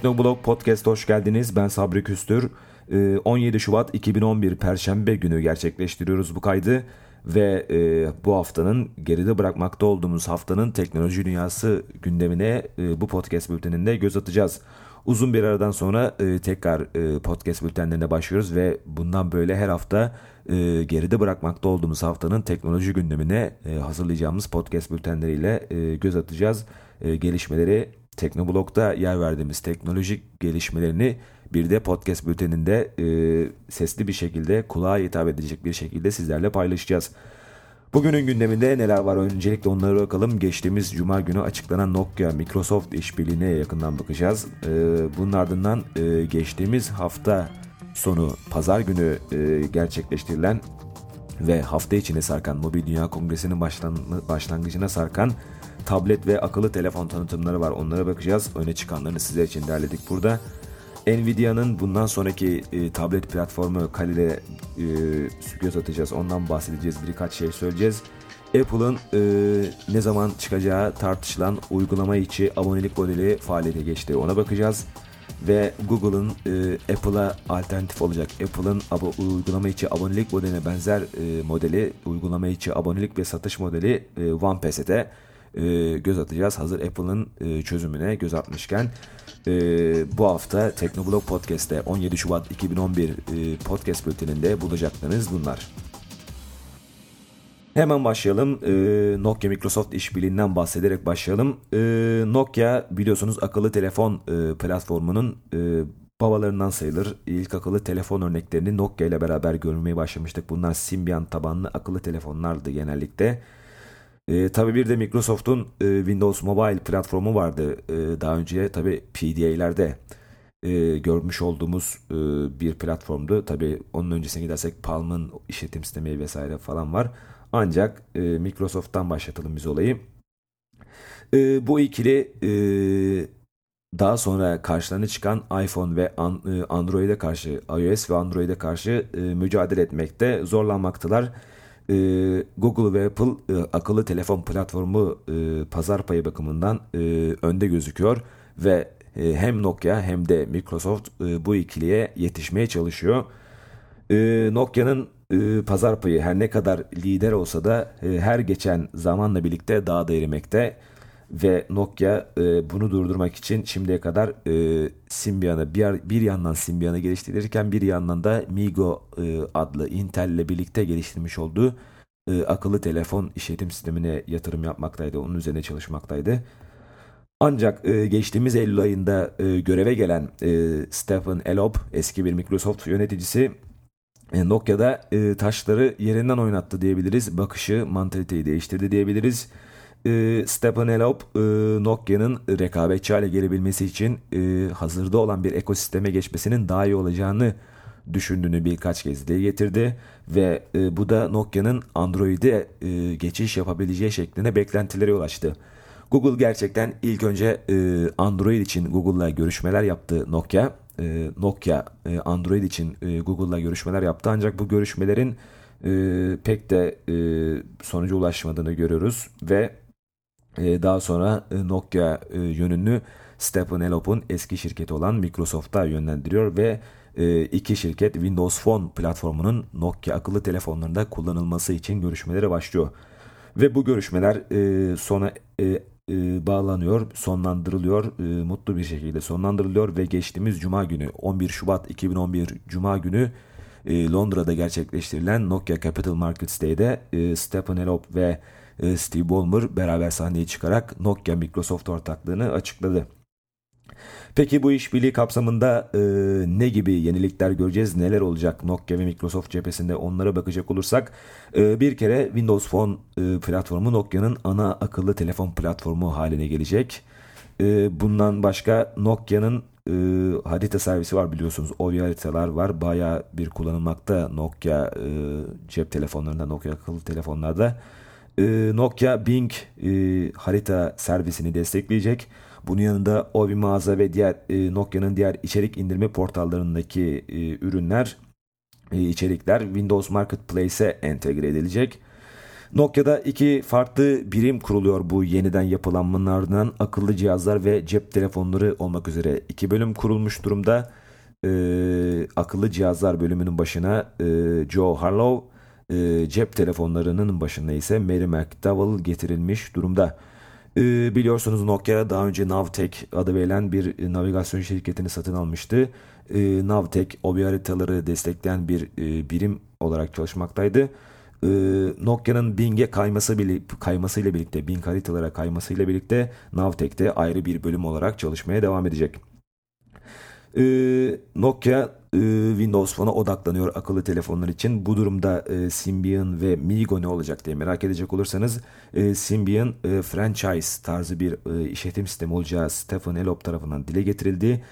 Teknoblog Podcast hoş geldiniz. Ben Sabri Küstür. 17 ee, Şubat 2011 Perşembe günü gerçekleştiriyoruz bu kaydı ve e, bu haftanın geride bırakmakta olduğumuz haftanın teknoloji dünyası gündemine e, bu podcast bülteninde göz atacağız. Uzun bir aradan sonra e, tekrar podcast bültenlerine başlıyoruz ve bundan böyle her hafta geride bırakmakta olduğumuz haftanın teknoloji gündemine hazırlayacağımız podcast bültenleriyle göz atacağız. Gelişmeleri Teknoblog'da yer verdiğimiz teknolojik gelişmelerini bir de podcast bülteninde e, sesli bir şekilde kulağa hitap edecek bir şekilde sizlerle paylaşacağız. Bugünün gündeminde neler var? Öncelikle onlara bakalım. Geçtiğimiz cuma günü açıklanan Nokia Microsoft işbirliğine yakından bakacağız. E, bunun ardından e, geçtiğimiz hafta sonu pazar günü e, gerçekleştirilen ve hafta içine sarkan Mobil Dünya Kongresi'nin başlangıcına sarkan tablet ve akıllı telefon tanıtımları var. Onlara bakacağız. Öne çıkanlarını sizler için derledik burada. Nvidia'nın bundan sonraki e, tablet platformu Kali'de e, göz atacağız. Ondan bahsedeceğiz. Birkaç şey söyleyeceğiz. Apple'ın e, ne zaman çıkacağı tartışılan uygulama içi abonelik modeli faaliyete geçti. Ona bakacağız. Ve Google'ın e, Apple'a alternatif olacak. Apple'ın uygulama içi abonelik modeline benzer e, modeli, uygulama içi abonelik ve satış modeli e, OnePass'e e, göz atacağız. Hazır Apple'ın e, çözümüne göz atmışken e, bu hafta Teknoblog Podcast'te 17 Şubat 2011 e, podcast bülteninde bulacaklarınız bunlar. Hemen başlayalım. Ee, Nokia Microsoft işbirliğinden bahsederek başlayalım. Ee, Nokia biliyorsunuz akıllı telefon e, platformunun e, babalarından sayılır. İlk akıllı telefon örneklerini Nokia ile beraber görmeye başlamıştık. Bunlar Symbian tabanlı akıllı telefonlardı genellikle. E, tabii bir de Microsoft'un e, Windows Mobile platformu vardı. E, daha önce tabii PDA'lerde e, görmüş olduğumuz e, bir platformdu. Tabii onun öncesine gidersek Palm'ın işletim sistemi vesaire falan var. Ancak e, Microsoft'tan başlatalım biz olayı. E, bu ikili e, daha sonra karşılarına çıkan iPhone ve e, Android'e karşı, iOS ve Android'e karşı e, mücadele etmekte zorlanmaktalar. Ee, Google ve Apple e, akıllı telefon platformu e, pazar payı bakımından e, önde gözüküyor ve hem Nokia hem de Microsoft bu ikiliye yetişmeye çalışıyor. Nokia'nın pazar payı her ne kadar lider olsa da her geçen zamanla birlikte daha da erimekte ve Nokia e, bunu durdurmak için şimdiye kadar e, Symbian'ı bir, bir yandan Symbian'ı geliştirirken bir yandan da Migo e, adlı Intel ile birlikte geliştirmiş olduğu e, akıllı telefon işletim sistemine yatırım yapmaktaydı. Onun üzerine çalışmaktaydı. Ancak e, geçtiğimiz Eylül ayında e, göreve gelen e, Stephen Elop eski bir Microsoft yöneticisi e, Nokia'da e, taşları yerinden oynattı diyebiliriz. Bakışı, mantaliteyi değiştirdi diyebiliriz e, Stephen Elop e, Nokia'nın rekabetçi hale gelebilmesi için e, hazırda olan bir ekosisteme geçmesinin daha iyi olacağını düşündüğünü birkaç kez dile getirdi ve e, bu da Nokia'nın Android'e e, geçiş yapabileceği şeklinde beklentilere ulaştı. Google gerçekten ilk önce e, Android için Google'la görüşmeler yaptı Nokia. E, Nokia e, Android için e, Google'la görüşmeler yaptı ancak bu görüşmelerin e, pek de e, sonuca ulaşmadığını görüyoruz ve ee, daha sonra e, Nokia e, yönünü Stephen Elop'un eski şirketi olan Microsoft'a yönlendiriyor ve e, iki şirket Windows Phone platformunun Nokia akıllı telefonlarında kullanılması için görüşmelere başlıyor. Ve bu görüşmeler sona bağlanıyor, sonlandırılıyor, mutlu bir şekilde sonlandırılıyor ve geçtiğimiz Cuma günü 11 Şubat 2011 Cuma günü Londra'da gerçekleştirilen Nokia Capital Markets Day'de Stephen Elop ve Steve Ballmer beraber sahneye çıkarak Nokia Microsoft ortaklığını açıkladı. Peki bu işbirliği kapsamında e, ne gibi yenilikler göreceğiz? Neler olacak Nokia ve Microsoft cephesinde onlara bakacak olursak e, bir kere Windows Phone e, platformu Nokia'nın ana akıllı telefon platformu haline gelecek. E, bundan başka Nokia'nın e, harita servisi var biliyorsunuz. O haritalar var. Baya bir kullanılmakta Nokia e, cep telefonlarında, Nokia akıllı telefonlarda. Ee, Nokia Bing e, harita servisini destekleyecek. Bunun yanında Ovi mağaza ve diğer e, Nokia'nın diğer içerik indirme portallarındaki e, ürünler, içerikler Windows Marketplace'e entegre edilecek. Nokia'da iki farklı birim kuruluyor bu yeniden yapılanmanın ardından akıllı cihazlar ve cep telefonları olmak üzere iki bölüm kurulmuş durumda. Ee, akıllı cihazlar bölümünün başına e, Joe Harlow, e, cep telefonlarının başına ise Mary McDowell getirilmiş durumda. E, biliyorsunuz Nokia daha önce Navtek adı verilen bir navigasyon şirketini satın almıştı. E, Navtek OBI haritaları destekleyen bir e, birim olarak çalışmaktaydı. E, Nokia'nın Bing'e kayması bile, kaymasıyla birlikte, Bing haritalara kaymasıyla birlikte Navtek'te ayrı bir bölüm olarak çalışmaya devam edecek. E, Nokia Windows Phone'a odaklanıyor akıllı telefonlar için. Bu durumda e, Symbian ve Migo ne olacak diye merak edecek olursanız e, Symbian e, franchise tarzı bir işletim sistemi olacağı Stefan Elop tarafından dile getirildi.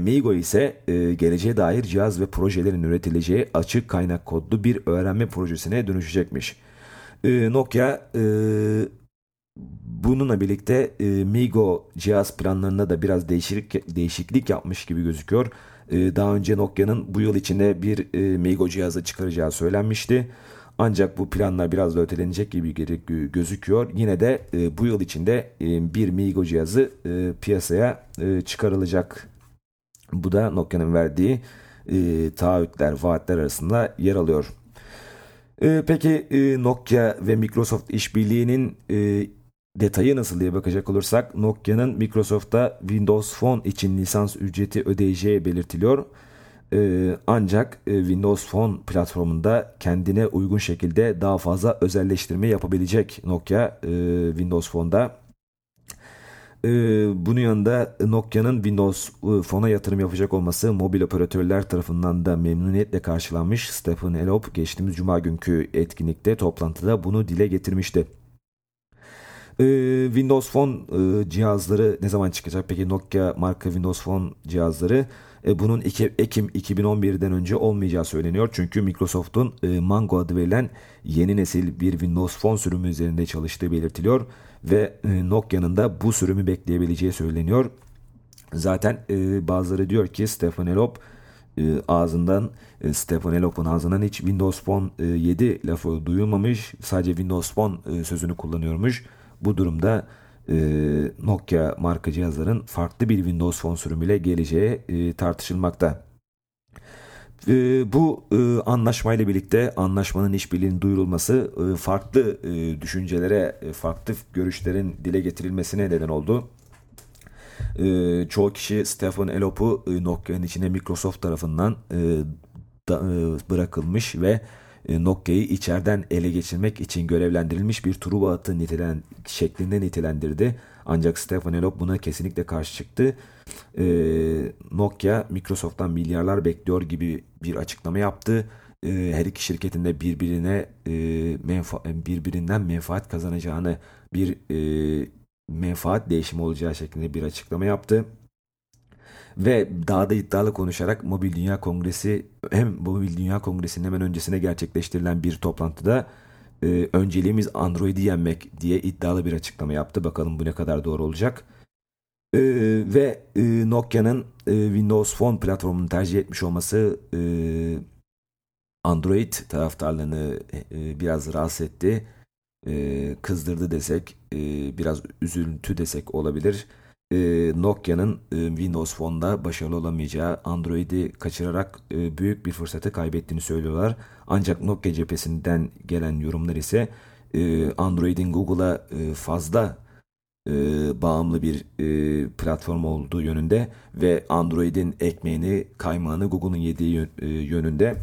Migo ise geleceğe dair cihaz ve projelerin üretileceği açık kaynak kodlu bir öğrenme projesine dönüşecekmiş. Nokia bununla birlikte e, Migo cihaz planlarında da biraz değişiklik, değişiklik yapmış gibi gözüküyor. E, daha önce Nokia'nın bu yıl içinde bir e, Migo cihazı çıkaracağı söylenmişti. Ancak bu planlar biraz da ötelenecek gibi gözüküyor. Yine de e, bu yıl içinde e, bir Migo cihazı e, piyasaya e, çıkarılacak bu da Nokia'nın verdiği e, taahhütler, vaatler arasında yer alıyor. E, peki e, Nokia ve Microsoft işbirliğinin e, detayı nasıl diye bakacak olursak Nokia'nın Microsoft'ta Windows Phone için lisans ücreti ödeyeceği belirtiliyor. Ee, ancak e, Windows Phone platformunda kendine uygun şekilde daha fazla özelleştirme yapabilecek Nokia e, Windows Phone'da ee, bunun yanında Nokia'nın Windows e, Phone'a yatırım yapacak olması mobil operatörler tarafından da memnuniyetle karşılanmış. Stephen Elop geçtiğimiz cuma günkü etkinlikte toplantıda bunu dile getirmişti. Ee, Windows Phone e, cihazları ne zaman çıkacak? Peki Nokia marka Windows Phone cihazları e, bunun Ekim 2011'den önce olmayacağı söyleniyor. Çünkü Microsoft'un Mango adı verilen yeni nesil bir Windows Phone sürümü üzerinde çalıştığı belirtiliyor ve e, Nokia'nın da bu sürümü bekleyebileceği söyleniyor. Zaten e, bazıları diyor ki Stefan Elop e, ağzından e, Stefan Elop'un ağzından hiç Windows Phone e, 7 lafı duyulmamış. Sadece Windows Phone e, sözünü kullanıyormuş. Bu durumda e, Nokia marka cihazların farklı bir Windows Phone sürümüyle geleceği e, tartışılmakta. E, bu anlaşmayla birlikte anlaşmanın işbirliğinin duyurulması farklı düşüncelere, farklı görüşlerin dile getirilmesine neden oldu. Çoğu kişi Stefan Elop'u Nokia'nın içine Microsoft tarafından da, bırakılmış ve Nokia'yı içeriden ele geçirmek için görevlendirilmiş bir Truva atı nitelen, şeklinde nitelendirdi. Ancak Stefan Elop buna kesinlikle karşı çıktı. Ee, Nokia Microsoft'tan milyarlar bekliyor gibi bir açıklama yaptı. Ee, her iki şirketin de birbirine e, menfa- birbirinden menfaat kazanacağını bir e, menfaat değişimi olacağı şeklinde bir açıklama yaptı. Ve daha da iddialı konuşarak Mobil Dünya Kongresi hem Mobil Dünya Kongresi'nin hemen öncesine gerçekleştirilen bir toplantıda e, önceliğimiz Android'i yenmek diye iddialı bir açıklama yaptı. Bakalım bu ne kadar doğru olacak. E, ve e, Nokia'nın e, Windows Phone platformunu tercih etmiş olması e, Android taraftarlarını e, biraz rahatsız etti. E, kızdırdı desek, e, biraz üzüntü desek olabilir e, Nokia'nın e, Windows Phone'da başarılı olamayacağı, Android'i kaçırarak e, büyük bir fırsatı kaybettiğini söylüyorlar. Ancak Nokia cephesinden gelen yorumlar ise e, Android'in Google'a e, fazla e, bağımlı bir e, platform olduğu yönünde ve Android'in ekmeğini, kaymağını Google'un yediği e, yönünde.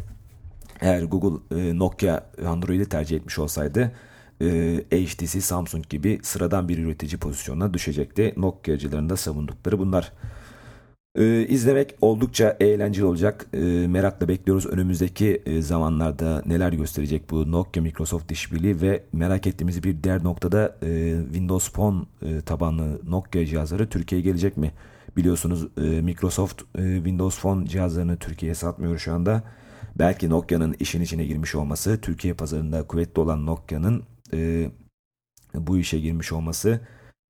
Eğer Google e, Nokia Android'i tercih etmiş olsaydı e, HTC, Samsung gibi sıradan bir üretici pozisyonuna düşecekti. Nokia'cıların da savundukları bunlar. E, izlemek oldukça eğlenceli olacak. E, merakla bekliyoruz önümüzdeki e, zamanlarda neler gösterecek bu Nokia Microsoft işbirliği ve merak ettiğimiz bir diğer noktada e, Windows Phone e, tabanlı Nokia cihazları Türkiye'ye gelecek mi? Biliyorsunuz e, Microsoft e, Windows Phone cihazlarını Türkiye'ye satmıyor şu anda. Belki Nokia'nın işin içine girmiş olması, Türkiye pazarında kuvvetli olan Nokia'nın e, bu işe girmiş olması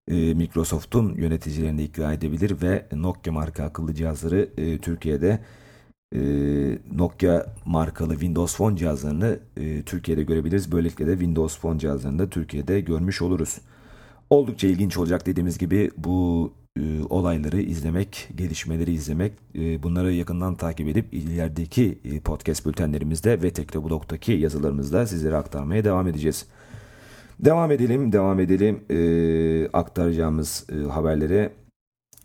e, Microsoft'un yöneticilerini ikna edebilir ve Nokia marka akıllı cihazları e, Türkiye'de e, Nokia markalı Windows Phone cihazlarını e, Türkiye'de görebiliriz. Böylelikle de Windows Phone cihazlarını da Türkiye'de görmüş oluruz. Oldukça ilginç olacak dediğimiz gibi bu e, olayları izlemek, gelişmeleri izlemek, e, bunları yakından takip edip ilerideki e, podcast bültenlerimizde ve Teknoblog'daki yazılarımızda sizlere aktarmaya devam edeceğiz. Devam edelim, devam edelim e, aktaracağımız e, haberlere.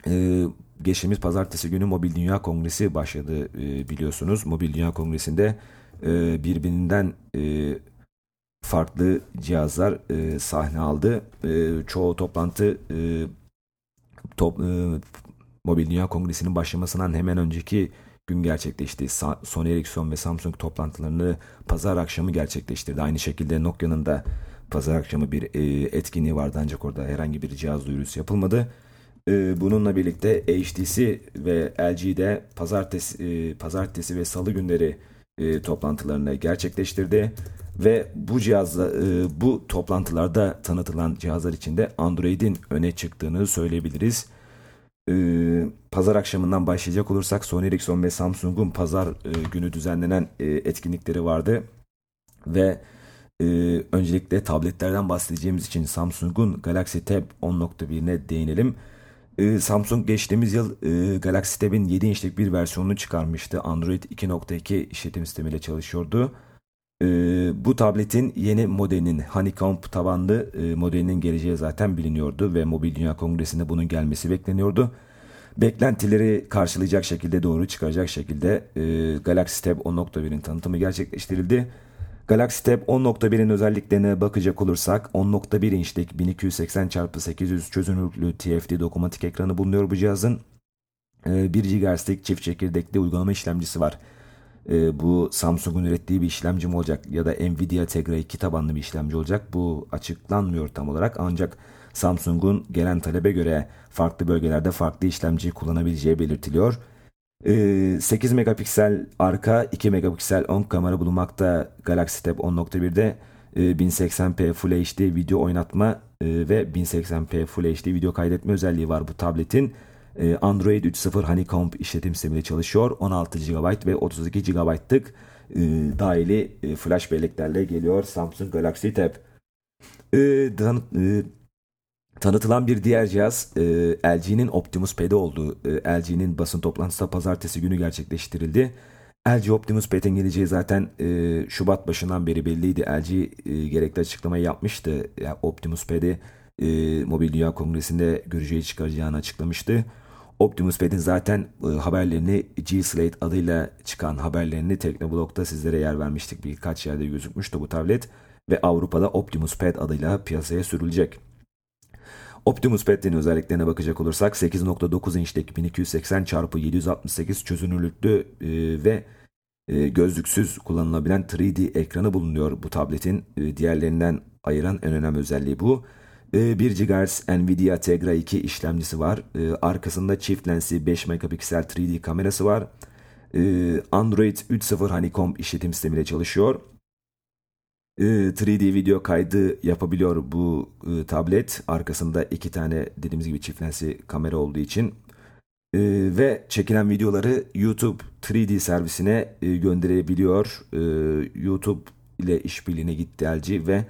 E, geçtiğimiz pazartesi günü Mobil Dünya Kongresi başladı e, biliyorsunuz. Mobil Dünya Kongresi'nde e, birbirinden e, farklı cihazlar e, sahne aldı. E, çoğu toplantı e, top, e, Mobil Dünya Kongresi'nin başlamasından hemen önceki gün gerçekleşti. Sony Ericsson ve Samsung toplantılarını pazar akşamı gerçekleştirdi. Aynı şekilde Nokia'nın da pazar akşamı bir e, etkinliği vardı ancak orada herhangi bir cihaz duyurusu yapılmadı. E, bununla birlikte HTC ve LG'de pazartesi, e, pazartesi ve salı günleri e, toplantılarını gerçekleştirdi. Ve bu cihazla e, bu toplantılarda tanıtılan cihazlar içinde Android'in öne çıktığını söyleyebiliriz. E, pazar akşamından başlayacak olursak Sony Ericsson ve Samsung'un pazar e, günü düzenlenen e, etkinlikleri vardı. Ve e, öncelikle tabletlerden bahsedeceğimiz için Samsung'un Galaxy Tab 10.1'ine değinelim. E, Samsung geçtiğimiz yıl e, Galaxy Tab'in 7 inçlik bir versiyonunu çıkarmıştı. Android 2.2 işletim sistemiyle çalışıyordu. E, bu tabletin yeni modelinin Honeycomb tabanlı e, modelinin geleceği zaten biliniyordu ve Mobil Dünya Kongresi'nde bunun gelmesi bekleniyordu. Beklentileri karşılayacak şekilde doğru çıkaracak şekilde e, Galaxy Tab 10.1'in tanıtımı gerçekleştirildi. Galaxy Tab 10.1'in özelliklerine bakacak olursak 10.1 inçlik 1280x800 çözünürlüklü TFT dokunmatik ekranı bulunuyor bu cihazın. 1 ee, GHz'lik çift çekirdekli uygulama işlemcisi var. Ee, bu Samsung'un ürettiği bir işlemci mi olacak ya da Nvidia Tegra 2 tabanlı bir işlemci olacak bu açıklanmıyor tam olarak ancak Samsung'un gelen talebe göre farklı bölgelerde farklı işlemci kullanabileceği belirtiliyor. 8 ee, megapiksel arka 2 megapiksel ön kamera bulunmakta Galaxy Tab 10.1'de 1080p Full HD video oynatma e, ve 1080p Full HD video kaydetme özelliği var bu tabletin. E, Android 3.0 Honeycomb işletim sistemiyle çalışıyor. 16 GB ve 32 GB'lık e, dahili flash belleklerle geliyor Samsung Galaxy Tab. Tanıtılan bir diğer cihaz e, LG'nin Optimus Pad'i oldu. E, LG'nin basın toplantısı pazartesi günü gerçekleştirildi. LG Optimus Pad'in geleceği zaten e, Şubat başından beri belliydi. LG e, gerekli açıklamayı yapmıştı. Yani Optimus Pad'i e, Mobil Dünya Kongresi'nde göreceği çıkaracağını açıklamıştı. Optimus Pad'in zaten e, haberlerini G-Slate adıyla çıkan haberlerini Teknoblog'da sizlere yer vermiştik. Birkaç yerde gözükmüştü bu tablet ve Avrupa'da Optimus Pad adıyla piyasaya sürülecek. Optimus Pad'in özelliklerine bakacak olursak 8.9 inçlik 1280 x 768 çözünürlüklü e, ve e, gözlüksüz kullanılabilen 3D ekranı bulunuyor bu tabletin. E, diğerlerinden ayıran en önemli özelliği bu. 1 GHz Nvidia Tegra 2 işlemcisi var. Arkasında çift lensli 5 megapiksel 3D kamerası var. Android 3.0 Honeycomb işletim sistemiyle çalışıyor. 3D ee, video kaydı yapabiliyor bu e, tablet. Arkasında iki tane dediğimiz gibi çift lensli kamera olduğu için. E, ve çekilen videoları YouTube 3D servisine e, gönderebiliyor. E, YouTube ile işbirliğine gitti LG ve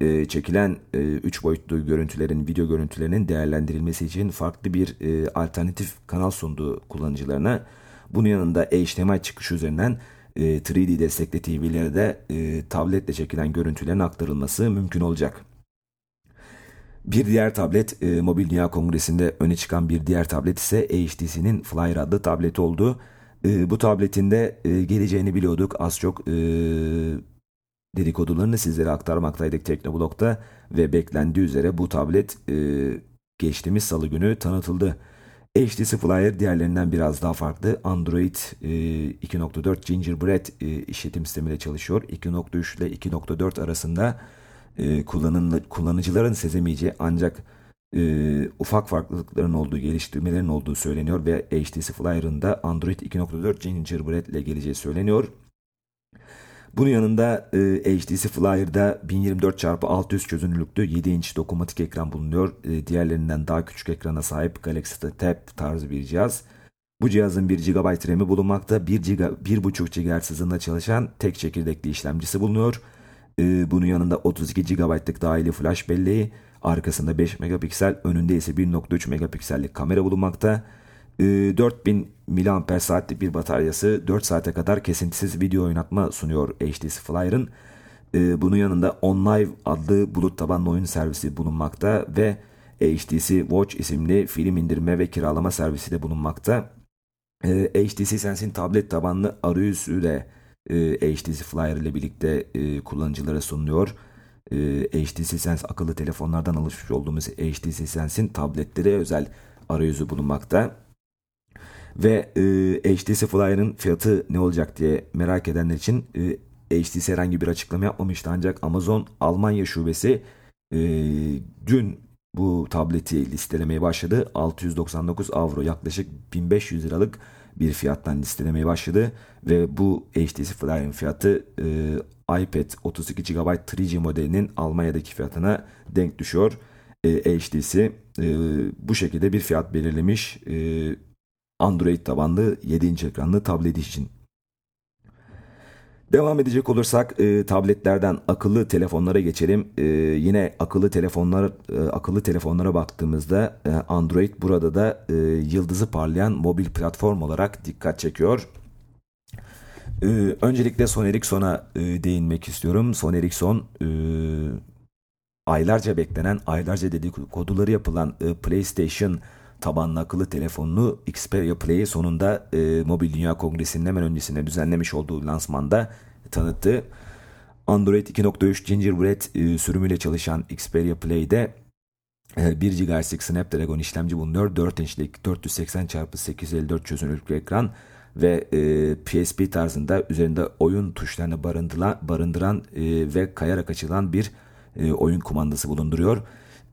e, çekilen 3 e, boyutlu görüntülerin, video görüntülerinin değerlendirilmesi için farklı bir alternatif kanal sundu kullanıcılarına. Bunun yanında HDMI çıkışı üzerinden 3D e, destekli TV'lere de e, tabletle çekilen görüntülerin aktarılması mümkün olacak. Bir diğer tablet e, Mobil Dünya Kongresi'nde öne çıkan bir diğer tablet ise HTC'nin Flyer adlı tablet oldu. E, bu tabletin de e, geleceğini biliyorduk. Az çok e, dedikodularını sizlere aktarmaktaydık Teknoblog'da ve beklendiği üzere bu tablet e, geçtiğimiz salı günü tanıtıldı. HTC Flyer diğerlerinden biraz daha farklı. Android 2.4 e, Gingerbread e, işletim sistemiyle çalışıyor. 2.3 ile 2.4 arasında e, kullanıcıların sezemeyeceği ancak ufak farklılıkların olduğu, geliştirmelerin olduğu söyleniyor ve HTC Flyer'ın da Android 2.4 Gingerbread ile geleceği söyleniyor. Bunun yanında e, HTC Flyer'da 1024x600 çözünürlüklü 7 inç dokunmatik ekran bulunuyor. E, diğerlerinden daha küçük ekrana sahip Galaxy Tab tarzı bir cihaz. Bu cihazın 1 GB RAM'i bulunmakta. 1 GB, 1.5 GHz hızında çalışan tek çekirdekli işlemcisi bulunuyor. Ee, bunun yanında 32 GB'lık dahili flash belleği, arkasında 5 megapiksel, önünde ise 1.3 megapiksellik kamera bulunmakta. Ee, 4000 mAh bir bataryası 4 saate kadar kesintisiz video oynatma sunuyor HTC Flyer'ın. Ee, bunun yanında OnLive adlı bulut tabanlı oyun servisi bulunmakta ve HTC Watch isimli film indirme ve kiralama servisi de bulunmakta. Ee, HTC Sense'in tablet tabanlı arayüzü de HTC Flyer ile birlikte e, kullanıcılara sunuluyor. HTC Sense akıllı telefonlardan alışmış olduğumuz HTC Sense'in tabletlere özel arayüzü bulunmakta. Ve e, HTC Flyer'ın fiyatı ne olacak diye merak edenler için e, HTC herhangi bir açıklama yapmamıştı ancak Amazon Almanya şubesi e, dün bu tableti listelemeye başladı. 699 avro yaklaşık 1500 liralık bir fiyattan listelemeye başladı ve bu HTC Flyer'ın fiyatı e, iPad 32 GB 3G modelinin Almanya'daki fiyatına denk düşüyor. E, HTC e, bu şekilde bir fiyat belirlemiş e, Android tabanlı 7 inç ekranlı tablet için. Devam edecek olursak e, tabletlerden akıllı telefonlara geçelim. E, yine akıllı telefonlar e, akıllı telefonlara baktığımızda e, Android burada da e, yıldızı parlayan mobil platform olarak dikkat çekiyor. E, öncelikle Sony Ericsson'a e, değinmek istiyorum. Sony Ericsson e, aylarca beklenen, aylarca dedikoduları yapılan e, PlayStation tabanlı akıllı telefonunu Xperia Play'i sonunda e, Mobil Dünya Kongresi'nin hemen öncesinde düzenlemiş olduğu lansmanda tanıttı. Android 2.3 Gingerbread e, sürümüyle çalışan Xperia Play'de e, 1 GHz'lik Snapdragon işlemci bulunuyor. 4 inçlik 480 x 854 çözünürlüklü ekran ve e, PSP tarzında üzerinde oyun tuşlarını barındıran, barındıran e, ve kayarak açılan bir e, oyun kumandası bulunduruyor.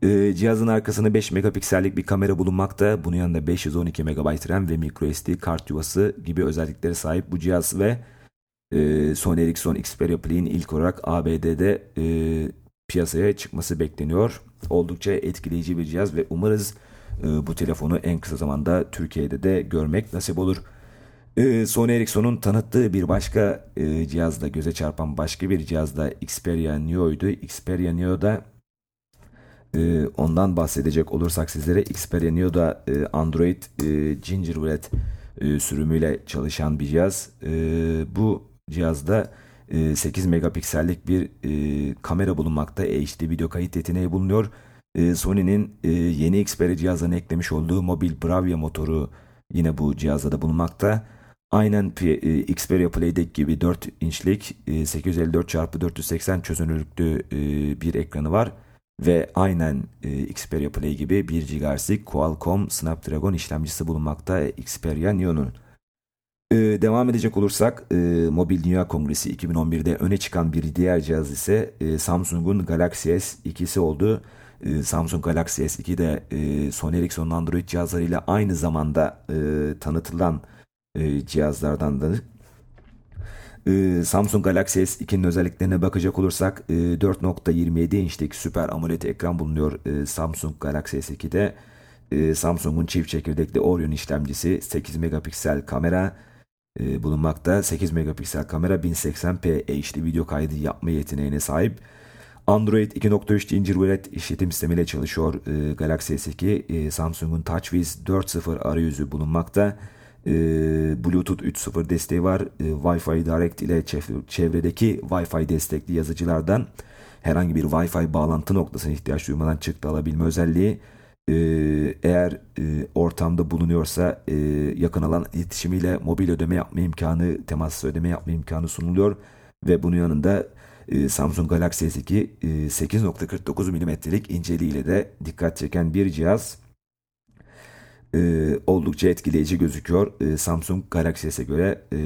E, cihazın arkasında 5 megapiksellik bir kamera bulunmakta. Bunun yanında 512 MB RAM ve microSD kart yuvası gibi özelliklere sahip bu cihaz ve e, Sony Ericsson Xperia Play'in ilk olarak ABD'de e, piyasaya çıkması bekleniyor. Oldukça etkileyici bir cihaz ve umarız e, bu telefonu en kısa zamanda Türkiye'de de görmek nasip olur. E, Sony Ericsson'un tanıttığı bir başka e, cihazda göze çarpan başka bir cihazda Xperia Neo'ydu. Xperia Neo'da e, ondan bahsedecek olursak sizlere Xperia da e, Android e, Gingerbread e, sürümüyle çalışan bir cihaz. Bu cihazda e, 8 megapiksellik bir kamera bulunmakta. HD video kayıt yeteneği bulunuyor. Sony'nin yeni Xperia cihazına eklemiş olduğu mobil Bravia motoru yine bu cihazda da bulunmakta. Aynen Xperia Play'deki gibi 4 inçlik e, 854x480 çözünürlüklü e, bir ekranı var ve aynen e, Xperia Play gibi 1 GHz'lik Qualcomm Snapdragon işlemcisi bulunmakta Xperia Neo'nun. E, devam edecek olursak e, Mobil Dünya Kongresi 2011'de öne çıkan bir diğer cihaz ise e, Samsung'un Galaxy S2'si oldu. E, Samsung Galaxy S2 de e, Sony Ericsson'un Android cihazlarıyla aynı zamanda e, tanıtılan e, cihazlardandır. Ee, Samsung Galaxy S2'nin özelliklerine bakacak olursak 4.27 e, inçlik süper AMOLED ekran bulunuyor e, Samsung Galaxy S2'de. E, Samsung'un çift çekirdekli Orion işlemcisi 8 megapiksel kamera bulunmakta. 8 megapiksel kamera 1080p HD video kaydı yapma yeteneğine sahip. Android 2.3 Gingerbread işletim sistemiyle çalışıyor Galaxy S2. Samsung'un TouchWiz 4.0 arayüzü bulunmakta. Ee, Bluetooth 3.0 desteği var. E, Wi-Fi Direct ile çevredeki Wi-Fi destekli yazıcılardan herhangi bir Wi-Fi bağlantı noktasına ihtiyaç duymadan çıktı alabilme özelliği. Ee, eğer e, ortamda bulunuyorsa e, yakın alan iletişimiyle mobil ödeme yapma imkanı, temassız ödeme yapma imkanı sunuluyor. Ve bunun yanında e, Samsung Galaxy S2 e, 8.49 mm'lik inceliğiyle de dikkat çeken bir cihaz e, oldukça etkileyici gözüküyor. E, Samsung Galaxy S'e göre e,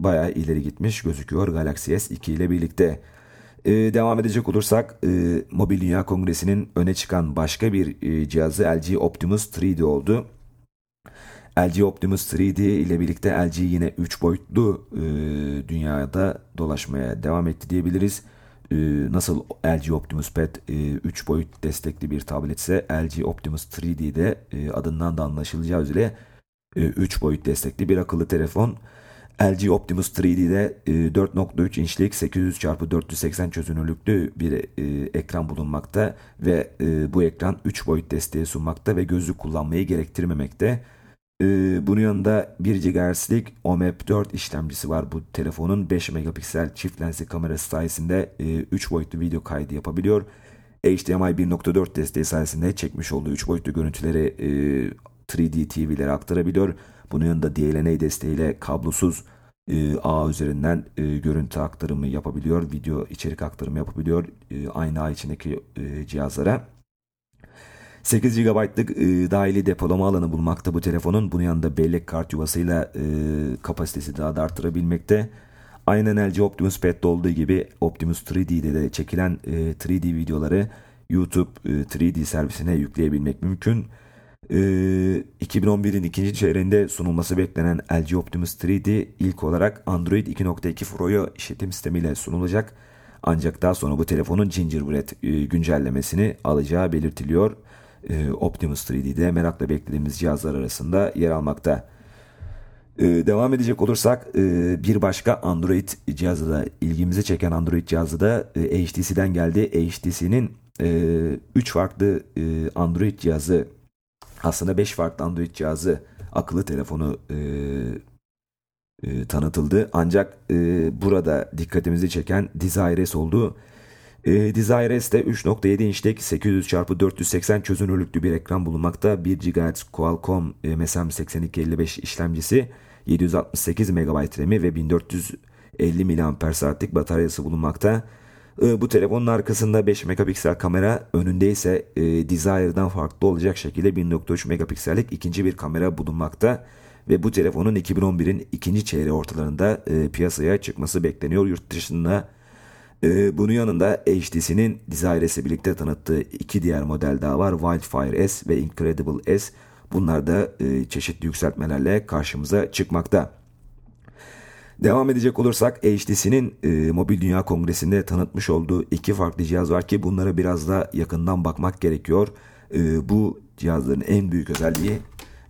bayağı ileri gitmiş gözüküyor Galaxy S2 ile birlikte. E, devam edecek olursak e, Mobil Dünya Kongresi'nin öne çıkan başka bir e, cihazı LG Optimus 3D oldu. LG Optimus 3D ile birlikte LG yine 3 boyutlu e, dünyada dolaşmaya devam etti diyebiliriz. Ee, nasıl LG Optimus Pad 3 e, boyut destekli bir tablet ise LG Optimus 3D'de e, adından da anlaşılacağı üzere 3 boyut destekli bir akıllı telefon. LG Optimus 3D'de 4.3 inçlik 800 x 480 çözünürlüklü bir ekran bulunmakta ve bu ekran 3 boyut desteği sunmakta ve gözlük kullanmayı gerektirmemekte. Bunun yanında 1 GHz'lik OMEP 4 işlemcisi var bu telefonun 5 megapiksel çift lensli kamerası sayesinde 3 boyutlu video kaydı yapabiliyor. HDMI 1.4 desteği sayesinde çekmiş olduğu 3 boyutlu görüntüleri 3D TV'lere aktarabiliyor. Bunun yanında DLNA desteğiyle kablosuz e, ağ üzerinden e, görüntü aktarımı yapabiliyor, video içerik aktarımı yapabiliyor e, aynı ağ içindeki e, cihazlara. 8 GB'lık e, dahili depolama alanı bulmakta bu telefonun. Bunun yanında bellek kart yuvasıyla e, kapasitesi daha da artırabilmekte. Aynen LG Optimus Pad'de olduğu gibi Optimus 3D'de de çekilen e, 3D videoları YouTube e, 3D servisine yükleyebilmek mümkün. 2011'in ee, ikinci çeyreğinde sunulması beklenen LG Optimus 3D ilk olarak Android 2.2 Froyo işletim sistemiyle sunulacak. Ancak daha sonra bu telefonun Gingerbread e, güncellemesini alacağı belirtiliyor. Ee, Optimus 3D'de merakla beklediğimiz cihazlar arasında yer almakta. Ee, devam edecek olursak e, bir başka Android cihazı da ilgimizi çeken Android cihazı da e, HTC'den geldi. HTC'nin 3 farklı Android cihazı aslında 5 farklı Android cihazı akıllı telefonu e, e, tanıtıldı. Ancak e, burada dikkatimizi çeken Desire S. E, Desire S'te 3.7 inçlik 800 x 480 çözünürlüklü bir ekran bulunmakta. 1 GHz Qualcomm e, MSM8255 işlemcisi, 768 MB RAM'i ve 1450 mAh'lik bataryası bulunmakta. Ee, bu telefonun arkasında 5 megapiksel kamera, önünde ise e, Desire'dan farklı olacak şekilde 1.3 megapiksellik ikinci bir kamera bulunmakta. Ve bu telefonun 2011'in ikinci çeyreği ortalarında e, piyasaya çıkması bekleniyor yurt dışında. E, bunun yanında HTC'nin Desire birlikte tanıttığı iki diğer model daha var. Wildfire S ve Incredible S. Bunlar da e, çeşitli yükseltmelerle karşımıza çıkmakta. Devam edecek olursak HTC'nin e, Mobil Dünya Kongresi'nde tanıtmış olduğu iki farklı cihaz var ki bunlara biraz da yakından bakmak gerekiyor. E, bu cihazların en büyük özelliği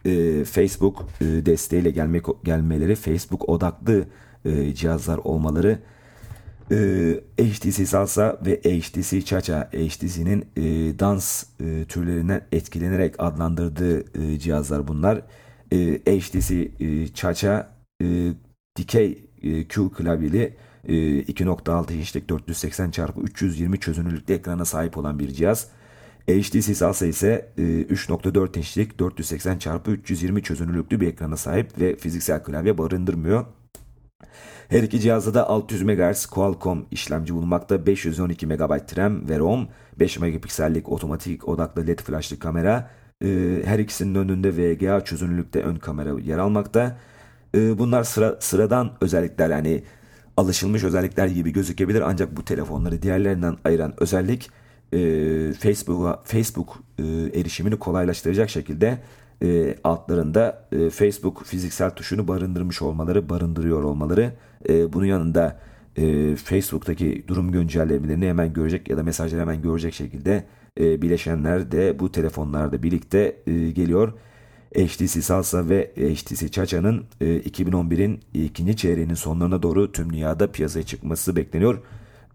e, Facebook e, desteğiyle gelme, gelmeleri, Facebook odaklı e, cihazlar olmaları. E, HTC Salsa ve HTC Cha-Cha, HTC'nin e, dans e, türlerinden etkilenerek adlandırdığı e, cihazlar bunlar. E, HTC e, Cha-Cha e, dikey e, Q klavyeli 2.6 e, inçlik 480 x 320 çözünürlüklü ekrana sahip olan bir cihaz. HTC Salsa ise 3.4 e, inçlik 480 x 320 çözünürlüklü bir ekrana sahip ve fiziksel klavye barındırmıyor. Her iki cihazda da 600 MHz Qualcomm işlemci bulunmakta. 512 MB RAM ve ROM, 5 megapiksellik otomatik odaklı LED flashlı kamera, her ikisinin önünde VGA çözünürlükte ön kamera yer almakta. Ee, bunlar sıra, sıradan özellikler yani alışılmış özellikler gibi gözükebilir ancak bu telefonları diğerlerinden ayıran özellik e, Facebook'a Facebook erişimini kolaylaştıracak şekilde e, altlarında e, Facebook fiziksel tuşunu barındırmış olmaları, barındırıyor olmaları. E, bunun yanında e, Facebook'taki durum güncellemelerini hemen görecek ya da mesajları hemen görecek şekilde e, bileşenler de bu telefonlarda birlikte e, geliyor. HTC Salsa ve HTC Chacha'nın 2011'in e, ikinci çeyreğinin sonlarına doğru tüm dünyada piyasaya çıkması bekleniyor.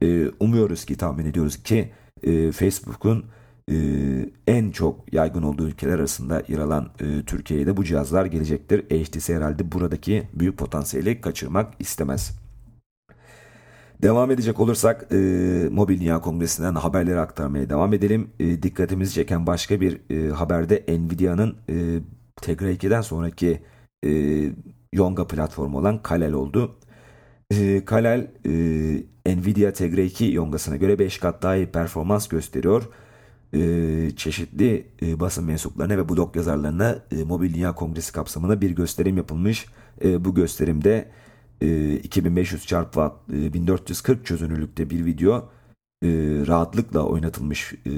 E, umuyoruz ki tahmin ediyoruz ki e, Facebook'un en çok yaygın olduğu ülkeler arasında yer alan Türkiye'ye de bu cihazlar gelecektir. HTC herhalde buradaki büyük potansiyeli kaçırmak istemez. Devam edecek olursak e, Mobil Dünya Kongresi'nden haberleri aktarmaya devam edelim. E, dikkatimizi çeken başka bir e, haberde Nvidia'nın e, Tegra 2'den sonraki e, Yonga platformu olan Kalel oldu. E, Kalel e, Nvidia Tegra 2 Yongasına göre 5 kat daha iyi performans gösteriyor. E, çeşitli e, basın mensuplarına ve blog yazarlarına e, Mobil Dünya Kongresi kapsamında bir gösterim yapılmış. E, bu gösterimde e, 2500 x 1440 çözünürlükte bir video e, rahatlıkla oynatılmış e,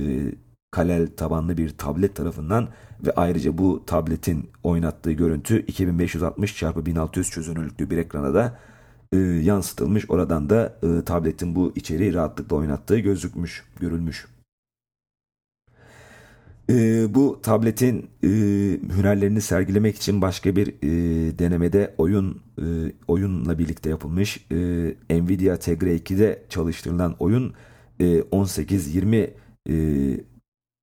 Kalel tabanlı bir tablet tarafından ve ayrıca bu tabletin oynattığı görüntü 2560 x 1600 çözünürlüklü bir ekrana da e, yansıtılmış. Oradan da e, tabletin bu içeriği rahatlıkla oynattığı gözükmüş, görülmüş. E, bu tabletin e, hünerlerini sergilemek için başka bir e, denemede oyun e, oyunla birlikte yapılmış. E, Nvidia Tegra 2'de çalıştırılan oyun e, 18-20 e,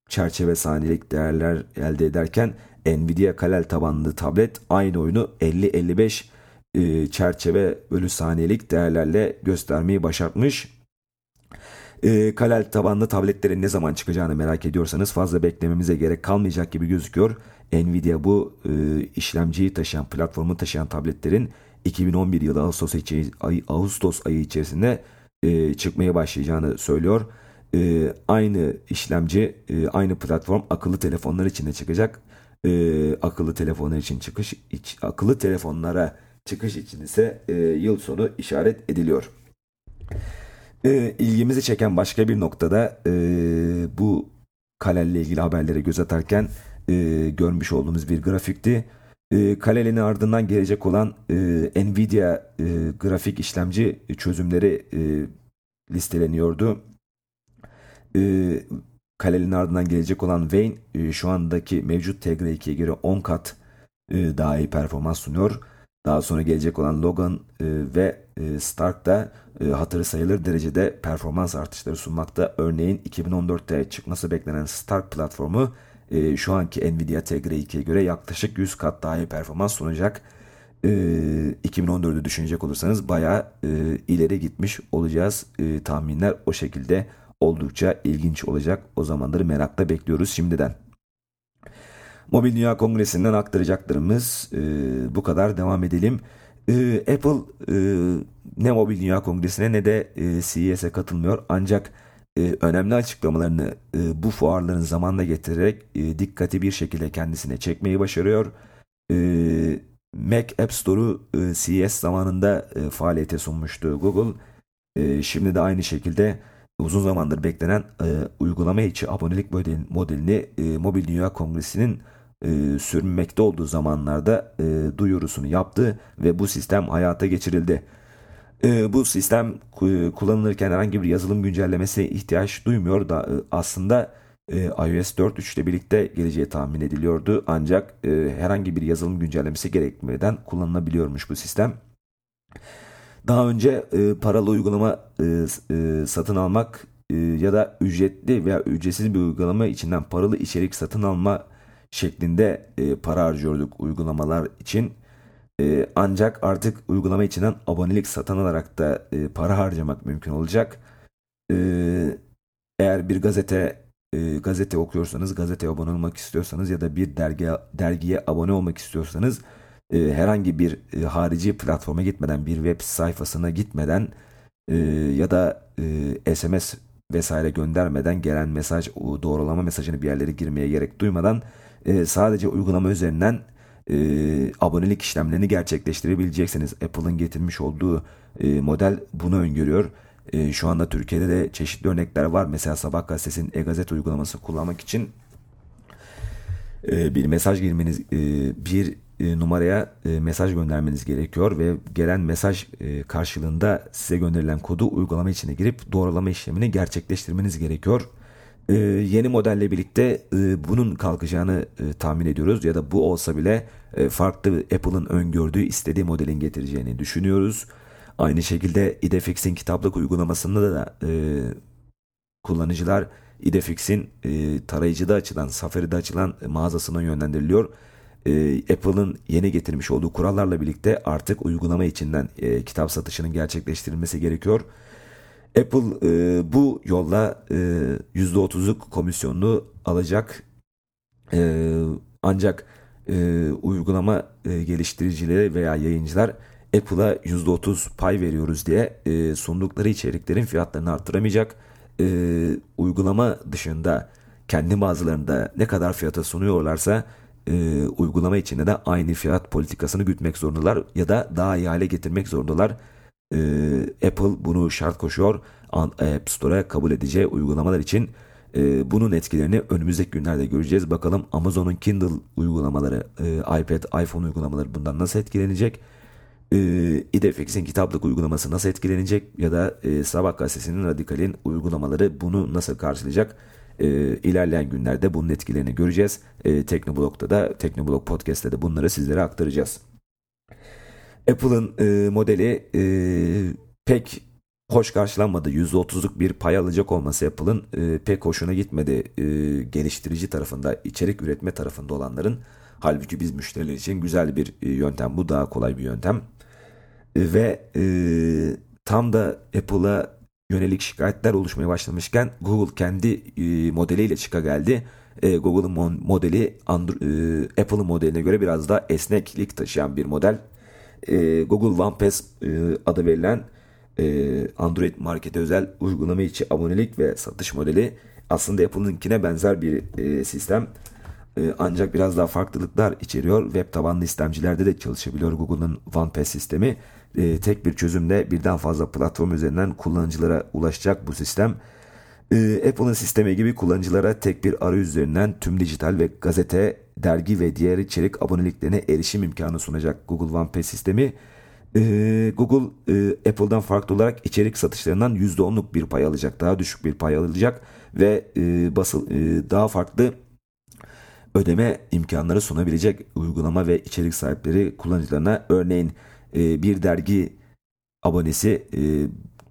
çerçeve saniyelik değerler elde ederken Nvidia Kalel tabanlı tablet aynı oyunu 50-55 e, çerçeve bölü saniyelik değerlerle göstermeyi başarmış. E, Kalel tabanlı tabletlerin ne zaman çıkacağını merak ediyorsanız fazla beklememize gerek kalmayacak gibi gözüküyor. Nvidia bu e, işlemciyi taşıyan, platformu taşıyan tabletlerin 2011 yılı Ağustos, ayı, Ağustos ayı içerisinde e, çıkmaya başlayacağını söylüyor. E, aynı işlemci, e, aynı platform akıllı telefonlar için de çıkacak. E, akıllı telefonlar için çıkış, iç, akıllı telefonlara çıkış için ise e, yıl sonu işaret ediliyor. E, ilgimizi çeken başka bir noktada e, bu Kalel'le ilgili haberlere göz atarken e, görmüş olduğumuz bir grafikti. E, Kalel'in ardından gelecek olan e, Nvidia e, grafik işlemci çözümleri e, listeleniyordu. E, Kalel'in ardından gelecek olan Wayne e, şu andaki mevcut Tegra 2'ye göre 10 kat e, daha iyi performans sunuyor. Daha sonra gelecek olan Logan e, ve e, Stark da e, hatırı sayılır derecede performans artışları sunmakta. Örneğin 2014'te çıkması beklenen Stark platformu şu anki Nvidia Tegra 2'ye göre yaklaşık 100 kat daha iyi performans sunacak. E, 2014'ü düşünecek olursanız bayağı e, ileri gitmiş olacağız. Tahminler o şekilde oldukça ilginç olacak. O zamanları merakla bekliyoruz şimdiden. Mobil Dünya Kongresi'nden aktaracaklarımız e, bu kadar. Devam edelim. E, Apple e, ne Mobil Dünya Kongresi'ne ne de e, CES'e katılmıyor. Ancak e, önemli açıklamalarını e, bu fuarların zamanla getirerek e, dikkati bir şekilde kendisine çekmeyi başarıyor. E, Mac App Store'u e, CES zamanında e, faaliyete sunmuştu Google. E, şimdi de aynı şekilde uzun zamandır beklenen e, uygulama içi abonelik model, modelini e, Mobil Dünya Kongresi'nin e, sürünmekte olduğu zamanlarda e, duyurusunu yaptı ve bu sistem hayata geçirildi. E, bu sistem kullanılırken herhangi bir yazılım güncellemesi ihtiyaç duymuyor da e, aslında e, iOS 4.3 ile birlikte geleceği tahmin ediliyordu ancak e, herhangi bir yazılım güncellemesi gerekmeden kullanılabiliyormuş bu sistem. Daha önce e, paralı uygulama e, e, satın almak e, ya da ücretli veya ücretsiz bir uygulama içinden paralı içerik satın alma şeklinde e, para harcıyorduk uygulamalar için. E, ancak artık uygulama içinden abonelik satın alarak da e, para harcamak mümkün olacak. E, eğer bir gazete e, gazete okuyorsanız, gazeteye abone olmak istiyorsanız ya da bir dergi dergiye abone olmak istiyorsanız e, herhangi bir e, harici platforma gitmeden, bir web sayfasına gitmeden e, ya da e, SMS vesaire göndermeden gelen mesaj, doğrulama mesajını bir yerlere girmeye gerek duymadan e, sadece uygulama üzerinden e, abonelik işlemlerini gerçekleştirebileceksiniz. Apple'ın getirmiş olduğu e, model bunu öngörüyor. E, şu anda Türkiye'de de çeşitli örnekler var. Mesela Sabah gazetesinin e-gazete uygulaması kullanmak için e, bir mesaj girmeniz, e, bir e, numaraya e, mesaj göndermeniz gerekiyor ve gelen mesaj e, karşılığında size gönderilen kodu uygulama içine girip doğrulama işlemini gerçekleştirmeniz gerekiyor. Ee, yeni modelle birlikte e, bunun kalkacağını e, tahmin ediyoruz ya da bu olsa bile e, farklı Apple'ın öngördüğü istediği modelin getireceğini düşünüyoruz. Aynı şekilde Idefix'in kitaplık uygulamasında da e, kullanıcılar Idefix'in e, tarayıcıda açılan, Safari'de açılan mağazasına yönlendiriliyor. E, Apple'ın yeni getirmiş olduğu kurallarla birlikte artık uygulama içinden e, kitap satışının gerçekleştirilmesi gerekiyor. Apple e, bu yolla e, %30'luk komisyonunu alacak. E, ancak e, uygulama e, geliştiricileri veya yayıncılar Apple'a %30 pay veriyoruz diye e, sundukları içeriklerin fiyatlarını arttıramayacak. E, uygulama dışında kendi mağazalarında ne kadar fiyata sunuyorlarsa e, uygulama içinde de aynı fiyat politikasını gütmek zorundalar ya da daha iyi hale getirmek zorundalar. E, Apple bunu şart koşuyor. App Store'a kabul edeceği uygulamalar için e, bunun etkilerini önümüzdeki günlerde göreceğiz. Bakalım Amazon'un Kindle uygulamaları, e, iPad, iPhone uygulamaları bundan nasıl etkilenecek? E, Idefix'in kitaplık uygulaması nasıl etkilenecek? Ya da e, Sabah gazetesinin Radikal'in uygulamaları bunu nasıl karşılayacak? E, ilerleyen günlerde bunun etkilerini göreceğiz. E, Teknoblog'da da, Teknoblog Podcast'te de bunları sizlere aktaracağız. Apple'ın e, modeli e, pek hoş karşılanmadı. %30'luk bir pay alacak olması Apple'ın e, pek hoşuna gitmedi. E, geliştirici tarafında, içerik üretme tarafında olanların. Halbuki biz müşteriler için güzel bir e, yöntem bu. Daha kolay bir yöntem. E, ve e, tam da Apple'a yönelik şikayetler oluşmaya başlamışken Google kendi e, modeliyle çıka geldi. E, Google'ın modeli e, Apple'ın modeline göre biraz daha esneklik taşıyan bir model. E, Google One Pass e, adı verilen e, Android markete özel uygulama içi abonelik ve satış modeli aslında Apple'ınkine benzer bir e, sistem. E, ancak biraz daha farklılıklar içeriyor. Web tabanlı istemcilerde de çalışabiliyor Google'ın OnePass sistemi. E, tek bir çözümle birden fazla platform üzerinden kullanıcılara ulaşacak bu sistem. E, Apple'ın sistemi gibi kullanıcılara tek bir arayüz üzerinden tüm dijital ve gazete, dergi ve diğer içerik aboneliklerine erişim imkanı sunacak Google OnePass sistemi. Ee, Google e, Apple'dan farklı olarak içerik satışlarından %10'luk bir pay alacak. Daha düşük bir pay alacak ve e, basıl e, daha farklı ödeme imkanları sunabilecek uygulama ve içerik sahipleri kullanıcılarına örneğin bir dergi abonesi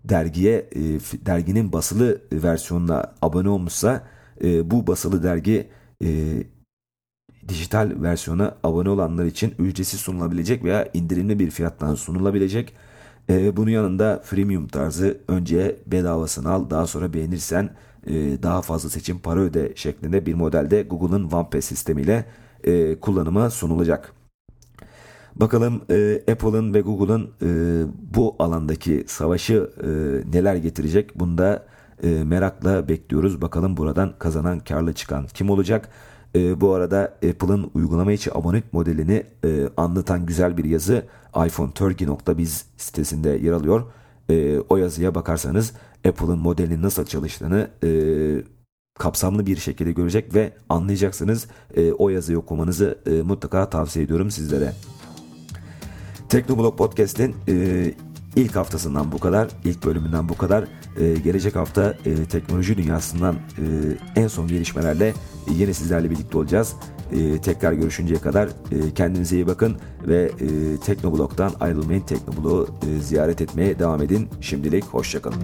dergiye e, derginin basılı versiyonuna abone olmuşsa e, bu basılı dergi e, dijital versiyona abone olanlar için ücretsiz sunulabilecek veya indirimli bir fiyattan sunulabilecek. Bunun yanında freemium tarzı önce bedavasını al daha sonra beğenirsen daha fazla seçim para öde şeklinde bir modelde Google'ın OnePass sistemiyle e, kullanıma sunulacak. Bakalım e, Apple'ın ve Google'ın e, bu alandaki savaşı e, neler getirecek? Bunda e, merakla bekliyoruz. Bakalım buradan kazanan karlı çıkan kim olacak? E, bu arada Apple'ın uygulama içi abonelik modelini e, anlatan güzel bir yazı iPhone sitesinde yer alıyor. E, o yazıya bakarsanız Apple'ın modelinin nasıl çalıştığını e, kapsamlı bir şekilde görecek ve anlayacaksınız. E, o yazıyı okumanızı e, mutlaka tavsiye ediyorum sizlere. Teknoblog Podcast'in e, ilk haftasından bu kadar, ilk bölümünden bu kadar. E, gelecek hafta e, teknoloji dünyasından e, en son gelişmelerle yine sizlerle birlikte olacağız. E, tekrar görüşünceye kadar e, kendinize iyi bakın ve e, Teknoblog'dan ayrılmayın. Teknoblog'u e, ziyaret etmeye devam edin. Şimdilik hoşçakalın.